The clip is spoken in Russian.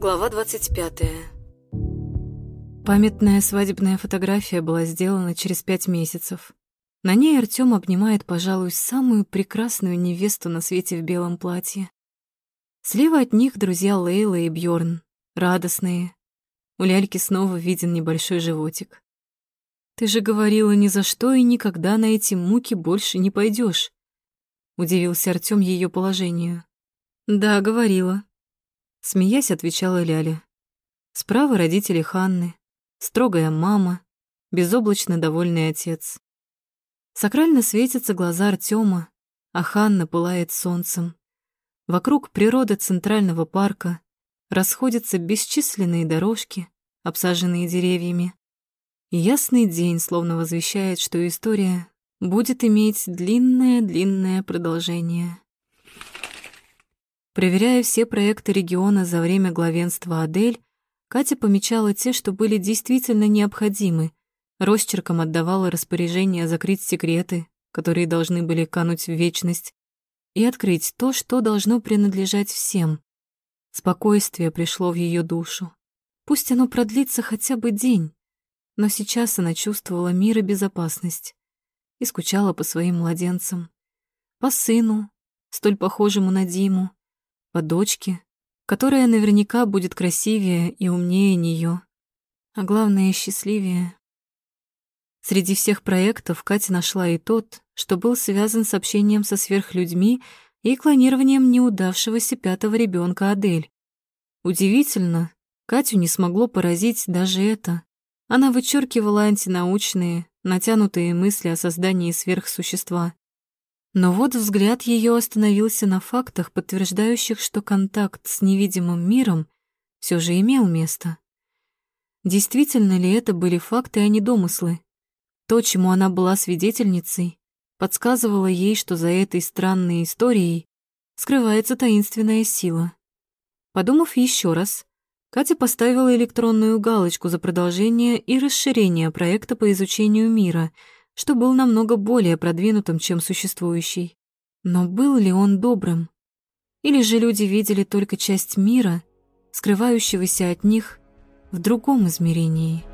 Глава 25. Памятная свадебная фотография была сделана через пять месяцев. На ней Артём обнимает, пожалуй, самую прекрасную невесту на свете в белом платье. Слева от них друзья Лейла и Бьорн, радостные. У ляльки снова виден небольшой животик. «Ты же говорила ни за что и никогда на эти муки больше не пойдешь. удивился Артём ее положению. «Да, говорила», — смеясь отвечала Ляля. Справа родители Ханны, строгая мама, безоблачно довольный отец. Сакрально светятся глаза Артема, а Ханна пылает солнцем. Вокруг природа Центрального парка расходятся бесчисленные дорожки, обсаженные деревьями. И ясный день словно возвещает, что история будет иметь длинное-длинное продолжение. Проверяя все проекты региона за время главенства Адель, Катя помечала те, что были действительно необходимы, росчерком отдавала распоряжение закрыть секреты, которые должны были кануть в вечность, и открыть то, что должно принадлежать всем. Спокойствие пришло в ее душу. Пусть оно продлится хотя бы день, но сейчас она чувствовала мир и безопасность и скучала по своим младенцам, по сыну, столь похожему на Диму, по дочке, которая наверняка будет красивее и умнее нее, а главное, счастливее. Среди всех проектов Катя нашла и тот, что был связан с общением со сверхлюдьми и клонированием неудавшегося пятого ребенка Адель. Удивительно, Катю не смогло поразить даже это. Она вычеркивала антинаучные, натянутые мысли о создании сверхсущества. Но вот взгляд ее остановился на фактах, подтверждающих, что контакт с невидимым миром все же имел место. Действительно ли это были факты, а не домыслы? То, чему она была свидетельницей, подсказывало ей, что за этой странной историей скрывается таинственная сила. Подумав еще раз, Катя поставила электронную галочку за продолжение и расширение проекта по изучению мира — что был намного более продвинутым, чем существующий. Но был ли он добрым? Или же люди видели только часть мира, скрывающегося от них в другом измерении?